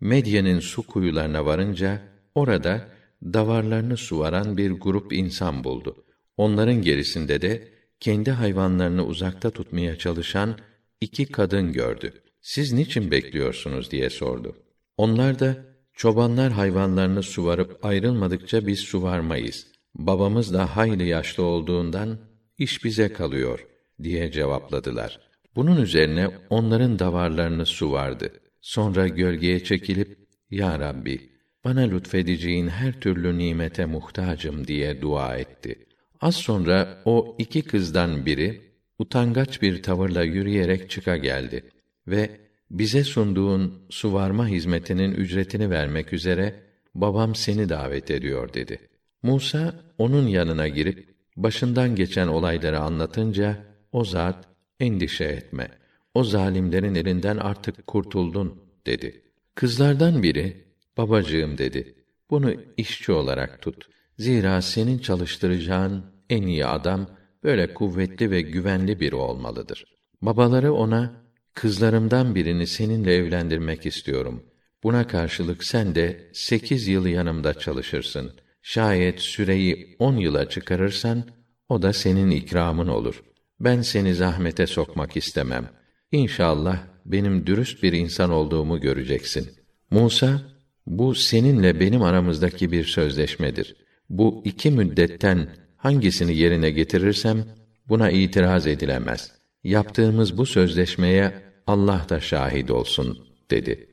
Medyen'in su kuyularına varınca orada davarlarını suvaran bir grup insan buldu. Onların gerisinde de kendi hayvanlarını uzakta tutmaya çalışan iki kadın gördü. Siz niçin bekliyorsunuz diye sordu. Onlar da çobanlar hayvanlarını suvarıp ayrılmadıkça biz suvarmayız. Babamız da hayli yaşlı olduğundan iş bize kalıyor diye cevapladılar. Bunun üzerine onların davarlarını suvardı. Sonra gölgeye çekilip Ya Rabbi bana lütfedeceğin her türlü nimete muhtacım diye dua etti. Az sonra o iki kızdan biri utangaç bir tavırla yürüyerek çıka geldi ve bize sunduğun suvarma hizmetinin ücretini vermek üzere babam seni davet ediyor dedi. Musa onun yanına girip başından geçen olayları anlatınca o zat endişe etme. O zalimlerin elinden artık kurtuldun dedi. Kızlardan biri babacığım dedi. Bunu işçi olarak tut. Zira senin çalıştıracağın en iyi adam böyle kuvvetli ve güvenli biri olmalıdır. Babaları ona kızlarımdan birini seninle evlendirmek istiyorum. Buna karşılık sen de sekiz yıl yanımda çalışırsın. Şayet süreyi on yıla çıkarırsan, o da senin ikramın olur. Ben seni zahmete sokmak istemem. İnşallah benim dürüst bir insan olduğumu göreceksin. Musa, bu seninle benim aramızdaki bir sözleşmedir. Bu iki müddetten hangisini yerine getirirsem, buna itiraz edilemez. Yaptığımız bu sözleşmeye Allah da şahit olsun, dedi.